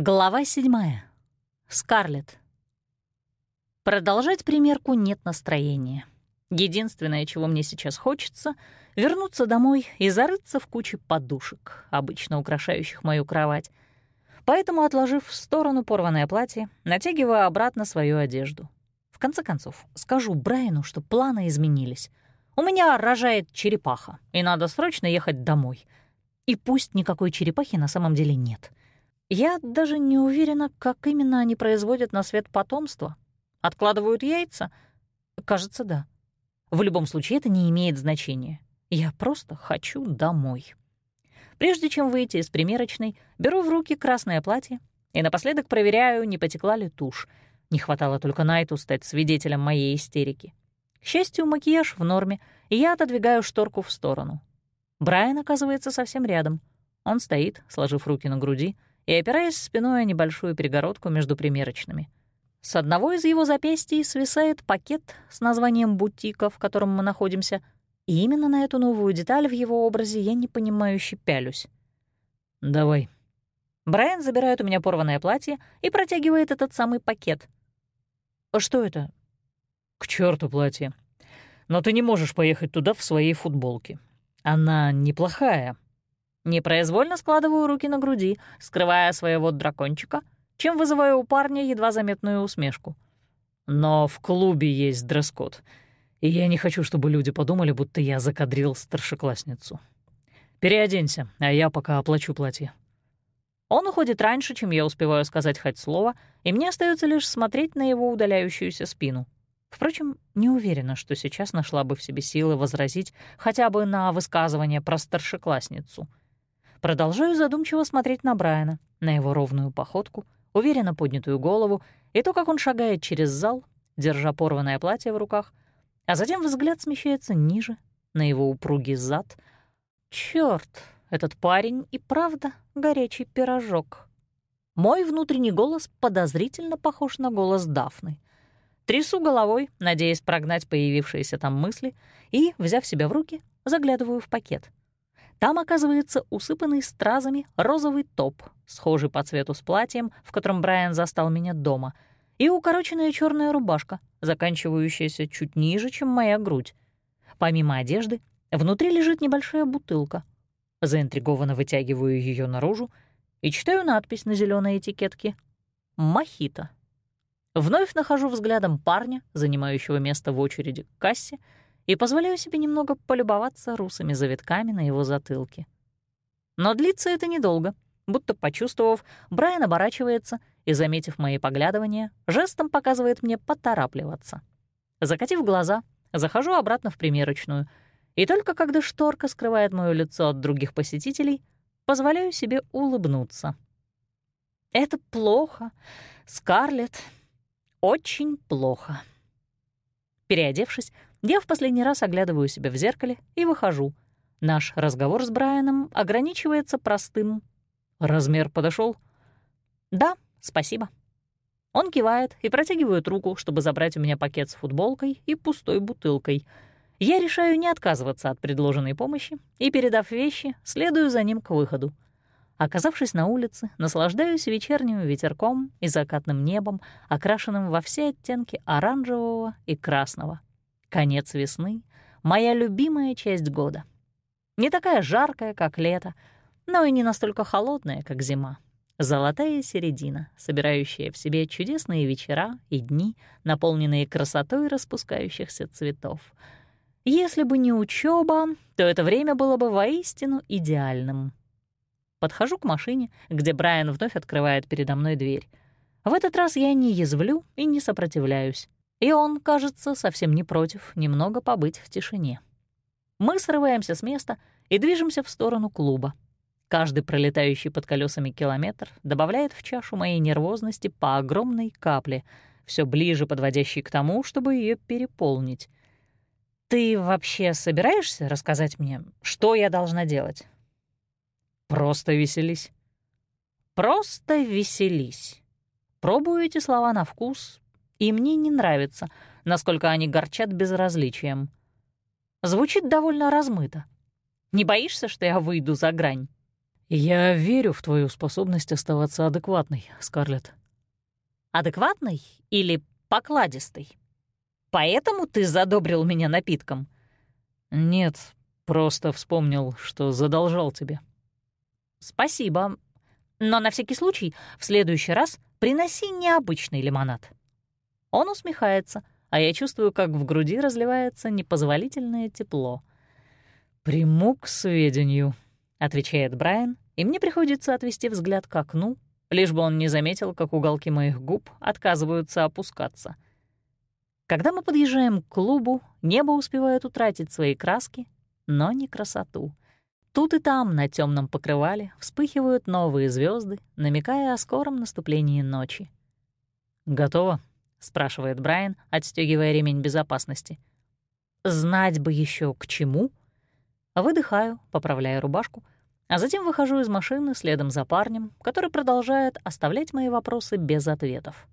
Глава седьмая. Скарлетт. Продолжать примерку нет настроения. Единственное, чего мне сейчас хочется — вернуться домой и зарыться в куче подушек, обычно украшающих мою кровать. Поэтому, отложив в сторону порванное платье, натягиваю обратно свою одежду. В конце концов, скажу Брайану, что планы изменились. У меня рожает черепаха, и надо срочно ехать домой. И пусть никакой черепахи на самом деле нет — я даже не уверена, как именно они производят на свет потомство. Откладывают яйца? Кажется, да. В любом случае, это не имеет значения. Я просто хочу домой. Прежде чем выйти из примерочной, беру в руки красное платье и напоследок проверяю, не потекла ли тушь. Не хватало только Найту стать свидетелем моей истерики. К счастью, макияж в норме, и я отодвигаю шторку в сторону. Брайан оказывается совсем рядом. Он стоит, сложив руки на груди, и опираясь спиной о небольшую перегородку между примерочными. С одного из его запястий свисает пакет с названием бутика, в котором мы находимся, и именно на эту новую деталь в его образе я непонимающе пялюсь. «Давай». Брайан забирает у меня порванное платье и протягивает этот самый пакет. «Что это?» «К черту платье. Но ты не можешь поехать туда в своей футболке. Она неплохая, Непроизвольно складываю руки на груди, скрывая своего дракончика, чем вызываю у парня едва заметную усмешку. Но в клубе есть дресс-код, и я не хочу, чтобы люди подумали, будто я закадрил старшеклассницу. Переоденься, а я пока оплачу платье. Он уходит раньше, чем я успеваю сказать хоть слово, и мне остается лишь смотреть на его удаляющуюся спину. Впрочем, не уверена, что сейчас нашла бы в себе силы возразить хотя бы на высказывание про старшеклассницу. Продолжаю задумчиво смотреть на Брайана, на его ровную походку, уверенно поднятую голову и то, как он шагает через зал, держа порванное платье в руках, а затем взгляд смещается ниже, на его упругий зад. Чёрт, этот парень и правда горячий пирожок. Мой внутренний голос подозрительно похож на голос Дафны. Трясу головой, надеясь прогнать появившиеся там мысли, и, взяв себя в руки, заглядываю в пакет — там оказывается усыпанный стразами розовый топ, схожий по цвету с платьем, в котором Брайан застал меня дома, и укороченная черная рубашка, заканчивающаяся чуть ниже, чем моя грудь. Помимо одежды, внутри лежит небольшая бутылка. Заинтригованно вытягиваю ее наружу и читаю надпись на зеленой этикетке «Мохито». Вновь нахожу взглядом парня, занимающего место в очереди к кассе, и позволяю себе немного полюбоваться русыми завитками на его затылке. Но длится это недолго. Будто почувствовав, Брайан оборачивается и, заметив мои поглядывания, жестом показывает мне поторапливаться. Закатив глаза, захожу обратно в примерочную, и только когда шторка скрывает моё лицо от других посетителей, позволяю себе улыбнуться. Это плохо, Скарлетт, очень плохо. Переодевшись, я в последний раз оглядываю себя в зеркале и выхожу. Наш разговор с Брайаном ограничивается простым. «Размер подошел? «Да, спасибо». Он кивает и протягивает руку, чтобы забрать у меня пакет с футболкой и пустой бутылкой. Я решаю не отказываться от предложенной помощи и, передав вещи, следую за ним к выходу. Оказавшись на улице, наслаждаюсь вечерним ветерком и закатным небом, окрашенным во все оттенки оранжевого и красного. Конец весны — моя любимая часть года. Не такая жаркая, как лето, но и не настолько холодная, как зима. Золотая середина, собирающая в себе чудесные вечера и дни, наполненные красотой распускающихся цветов. Если бы не учеба, то это время было бы воистину идеальным. Подхожу к машине, где Брайан вновь открывает передо мной дверь. В этот раз я не язвлю и не сопротивляюсь. И он, кажется, совсем не против немного побыть в тишине. Мы срываемся с места и движемся в сторону клуба. Каждый пролетающий под колесами километр добавляет в чашу моей нервозности по огромной капле, все ближе подводящей к тому, чтобы ее переполнить. «Ты вообще собираешься рассказать мне, что я должна делать?» «Просто веселись». «Просто веселись». Пробую эти слова на вкус, и мне не нравится, насколько они горчат безразличием. Звучит довольно размыто. Не боишься, что я выйду за грань? «Я верю в твою способность оставаться адекватной, Скарлетт». «Адекватной или покладистой? Поэтому ты задобрил меня напитком?» «Нет, просто вспомнил, что задолжал тебе». «Спасибо. Но на всякий случай в следующий раз приноси необычный лимонад». Он усмехается, а я чувствую, как в груди разливается непозволительное тепло. «Приму к сведению», — отвечает Брайан, и мне приходится отвести взгляд к окну, лишь бы он не заметил, как уголки моих губ отказываются опускаться. Когда мы подъезжаем к клубу, небо успевает утратить свои краски, но не красоту. Тут и там, на темном покрывале, вспыхивают новые звезды, намекая о скором наступлении ночи. «Готово?» — спрашивает Брайан, отстегивая ремень безопасности. «Знать бы еще к чему?» Выдыхаю, поправляя рубашку, а затем выхожу из машины следом за парнем, который продолжает оставлять мои вопросы без ответов.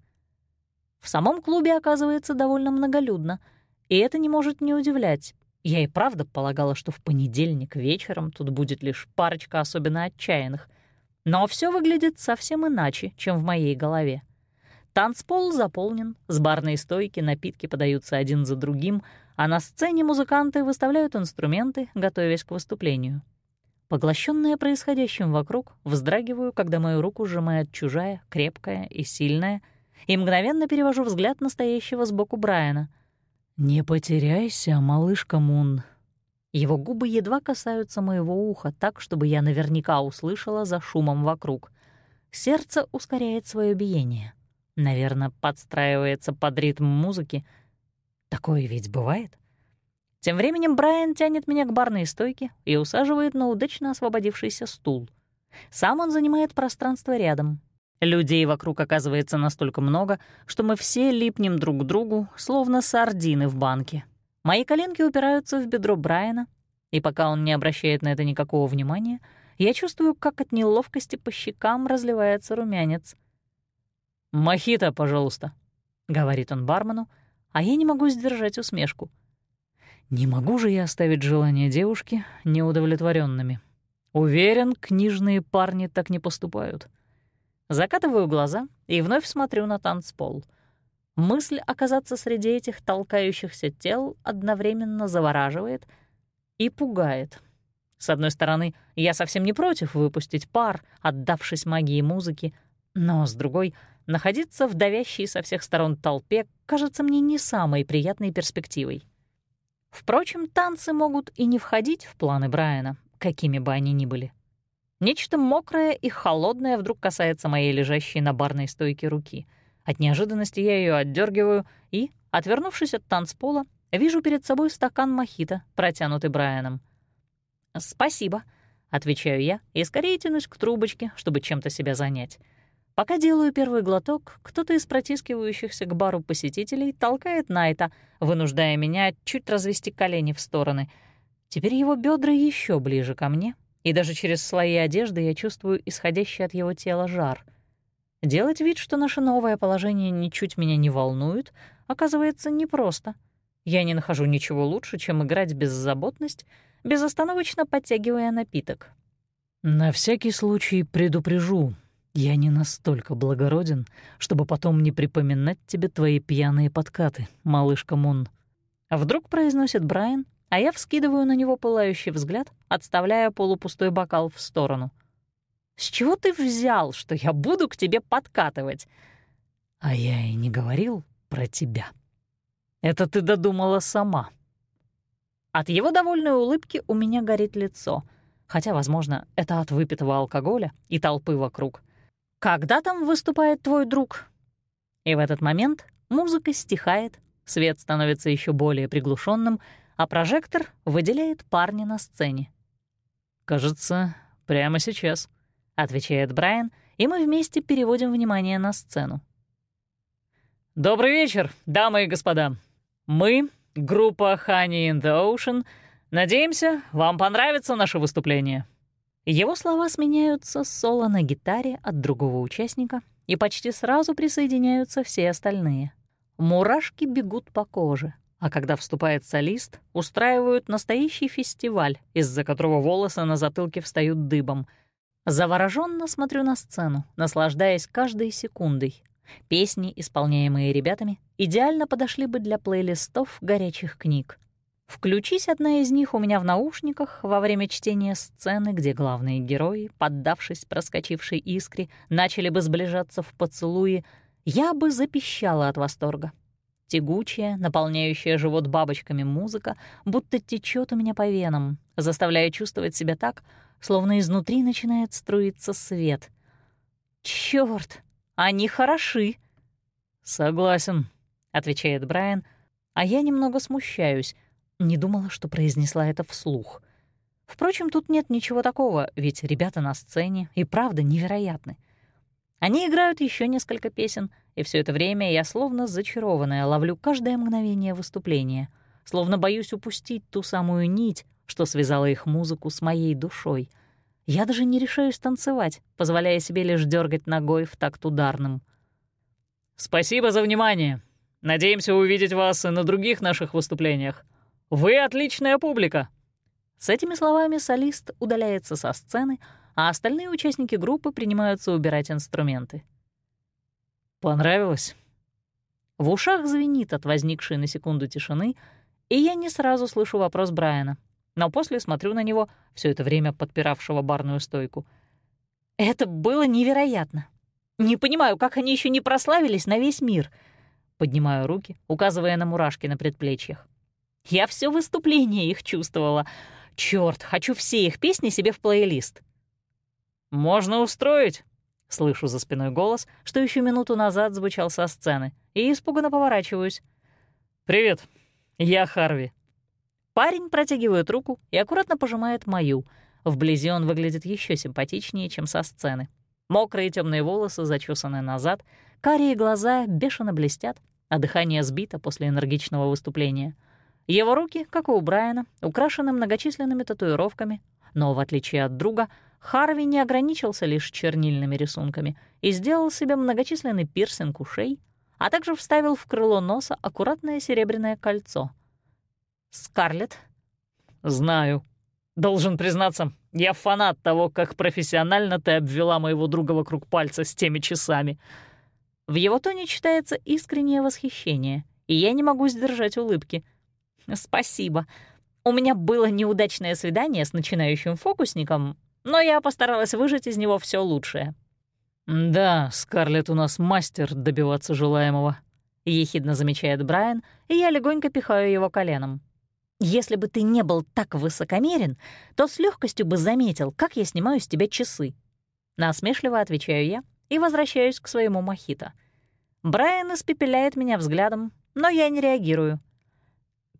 В самом клубе оказывается довольно многолюдно, и это не может не удивлять. Я и правда полагала, что в понедельник вечером тут будет лишь парочка особенно отчаянных. Но все выглядит совсем иначе, чем в моей голове. Танцпол заполнен, с барной стойки напитки подаются один за другим, а на сцене музыканты выставляют инструменты, готовясь к выступлению. Поглощенная происходящим вокруг, вздрагиваю, когда мою руку сжимает чужая, крепкая и сильная, и мгновенно перевожу взгляд настоящего сбоку Брайана. «Не потеряйся, малышка Мун». Его губы едва касаются моего уха так, чтобы я наверняка услышала за шумом вокруг. Сердце ускоряет свое биение. Наверное, подстраивается под ритм музыки. Такое ведь бывает. Тем временем Брайан тянет меня к барной стойке и усаживает на удачно освободившийся стул. Сам он занимает пространство рядом. Людей вокруг оказывается настолько много, что мы все липнем друг к другу, словно сардины в банке. Мои коленки упираются в бедро Брайана, и пока он не обращает на это никакого внимания, я чувствую, как от неловкости по щекам разливается румянец. «Мохито, пожалуйста», — говорит он бармену, а я не могу сдержать усмешку. Не могу же я оставить желания девушки неудовлетворенными. Уверен, книжные парни так не поступают. Закатываю глаза и вновь смотрю на танцпол. Мысль оказаться среди этих толкающихся тел одновременно завораживает и пугает. С одной стороны, я совсем не против выпустить пар, отдавшись магии музыки, но с другой — находиться в давящей со всех сторон толпе кажется мне не самой приятной перспективой. Впрочем, танцы могут и не входить в планы Брайана, какими бы они ни были. Нечто мокрое и холодное вдруг касается моей лежащей на барной стойке руки. От неожиданности я ее отдергиваю и, отвернувшись от танцпола, вижу перед собой стакан мохито, протянутый Брайаном. «Спасибо», — отвечаю я и скорее тянусь к трубочке, чтобы чем-то себя занять. Пока делаю первый глоток, кто-то из протискивающихся к бару посетителей толкает Найта, вынуждая меня чуть развести колени в стороны. Теперь его бедра еще ближе ко мне, и даже через слои одежды я чувствую исходящий от его тела жар. Делать вид, что наше новое положение ничуть меня не волнует, оказывается непросто. Я не нахожу ничего лучше, чем играть беззаботность, безостановочно подтягивая напиток. «На всякий случай предупрежу», я не настолько благороден, чтобы потом не припоминать тебе твои пьяные подкаты, малышка Мун. Вдруг произносит Брайан, а я вскидываю на него пылающий взгляд, отставляя полупустой бокал в сторону. «С чего ты взял, что я буду к тебе подкатывать?» «А я и не говорил про тебя. Это ты додумала сама». От его довольной улыбки у меня горит лицо, хотя, возможно, это от выпитого алкоголя и толпы вокруг. «Когда там выступает твой друг?» И в этот момент музыка стихает, свет становится еще более приглушенным, а прожектор выделяет парня на сцене. «Кажется, прямо сейчас», — отвечает Брайан, и мы вместе переводим внимание на сцену. «Добрый вечер, дамы и господа. Мы, группа Honey in the Ocean, надеемся, вам понравится наше выступление». Его слова сменяются соло на гитаре от другого участника, и почти сразу присоединяются все остальные. Мурашки бегут по коже, а когда вступает солист, устраивают настоящий фестиваль, из-за которого волосы на затылке встают дыбом. Завороженно смотрю на сцену, наслаждаясь каждой секундой. Песни, исполняемые ребятами, идеально подошли бы для плейлистов горячих книг. Включись одна из них у меня в наушниках во время чтения сцены, где главные герои, поддавшись проскочившей искре, начали бы сближаться в поцелуе, я бы запищала от восторга. Тягучая, наполняющая живот бабочками музыка будто течет у меня по венам, заставляя чувствовать себя так, словно изнутри начинает струиться свет. Черт, они хороши!» «Согласен», — отвечает Брайан, а я немного смущаюсь. Не думала, что произнесла это вслух. Впрочем, тут нет ничего такого, ведь ребята на сцене и правда невероятны. Они играют еще несколько песен, и все это время я словно зачарованная ловлю каждое мгновение выступления, словно боюсь упустить ту самую нить, что связала их музыку с моей душой. Я даже не решаюсь танцевать, позволяя себе лишь дергать ногой в такт ударным. «Спасибо за внимание. Надеемся увидеть вас и на других наших выступлениях. Вы отличная публика!» С этими словами солист удаляется со сцены, а остальные участники группы принимаются убирать инструменты. «Понравилось?» В ушах звенит от возникшей на секунду тишины, и я не сразу слышу вопрос Брайана, но после смотрю на него, все это время подпиравшего барную стойку. «Это было невероятно. Не понимаю, как они еще не прославились на весь мир». Поднимаю руки, указывая на мурашки на предплечьях. Я все выступление их чувствовала. Черт, хочу все их песни себе в плейлист. «Можно устроить», — слышу за спиной голос, что еще минуту назад звучал со сцены, и испуганно поворачиваюсь. «Привет, я Харви». Парень протягивает руку и аккуратно пожимает мою. Вблизи он выглядит еще симпатичнее, чем со сцены. Мокрые темные волосы зачесаны назад, карие глаза бешено блестят, а дыхание сбито после энергичного выступления. Его руки, как и у Брайана, украшены многочисленными татуировками, но, в отличие от друга, Харви не ограничился лишь чернильными рисунками и сделал себе многочисленный пирсинг ушей, а также вставил в крыло носа аккуратное серебряное кольцо. «Скарлетт?» «Знаю. Должен признаться, я фанат того, как профессионально ты обвела моего друга вокруг пальца с теми часами». В его тоне читается искреннее восхищение, и я не могу сдержать улыбки. «Спасибо. У меня было неудачное свидание с начинающим фокусником, но я постаралась выжать из него все лучшее». «Да, Скарлетт у нас мастер добиваться желаемого», — ехидно замечает Брайан, и я легонько пихаю его коленом. «Если бы ты не был так высокомерен, то с легкостью бы заметил, как я снимаю с тебя часы». Насмешливо отвечаю я и возвращаюсь к своему мохито. Брайан испепеляет меня взглядом, но я не реагирую.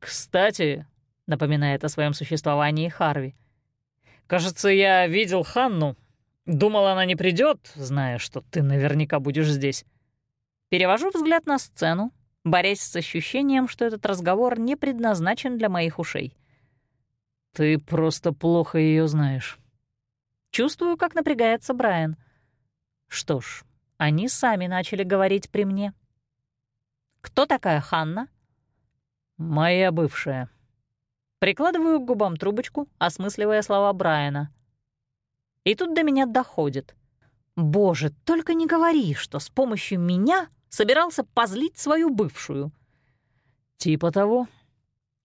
«Кстати», — напоминает о своем существовании Харви, «кажется, я видел Ханну. Думал, она не придет, зная, что ты наверняка будешь здесь». Перевожу взгляд на сцену, борясь с ощущением, что этот разговор не предназначен для моих ушей. «Ты просто плохо ее знаешь». Чувствую, как напрягается Брайан. Что ж, они сами начали говорить при мне. «Кто такая Ханна?» «Моя бывшая». Прикладываю к губам трубочку, осмысливая слова Брайана. И тут до меня доходит. «Боже, только не говори, что с помощью меня собирался позлить свою бывшую». «Типа того».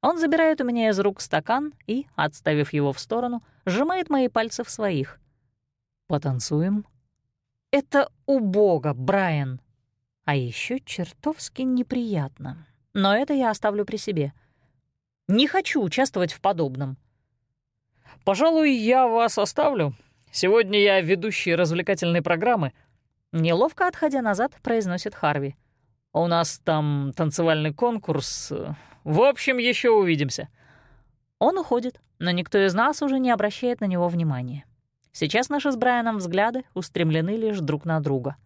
Он забирает у меня из рук стакан и, отставив его в сторону, сжимает мои пальцы в своих. «Потанцуем?» «Это убого, Брайан. А еще чертовски неприятно» но это я оставлю при себе. Не хочу участвовать в подобном. «Пожалуй, я вас оставлю. Сегодня я ведущий развлекательной программы», — неловко отходя назад, произносит Харви. «У нас там танцевальный конкурс. В общем, еще увидимся». Он уходит, но никто из нас уже не обращает на него внимания. Сейчас наши с Брайаном взгляды устремлены лишь друг на друга.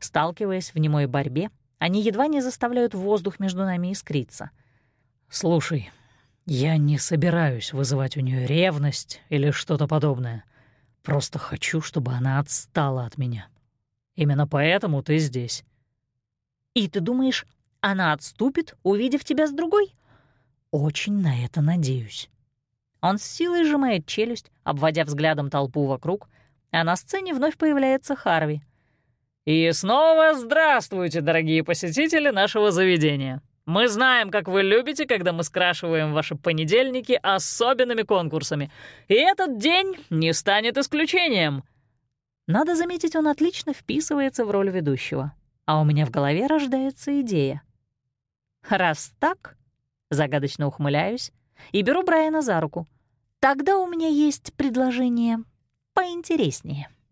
Сталкиваясь в немой борьбе, они едва не заставляют воздух между нами искриться. «Слушай, я не собираюсь вызывать у нее ревность или что-то подобное. Просто хочу, чтобы она отстала от меня. Именно поэтому ты здесь». «И ты думаешь, она отступит, увидев тебя с другой?» «Очень на это надеюсь». Он с силой сжимает челюсть, обводя взглядом толпу вокруг, а на сцене вновь появляется Харви. «И снова здравствуйте, дорогие посетители нашего заведения. Мы знаем, как вы любите, когда мы скрашиваем ваши понедельники особенными конкурсами, и этот день не станет исключением». Надо заметить, он отлично вписывается в роль ведущего, а у меня в голове рождается идея. Раз так, загадочно ухмыляюсь и беру Брайана за руку. Тогда у меня есть предложение поинтереснее.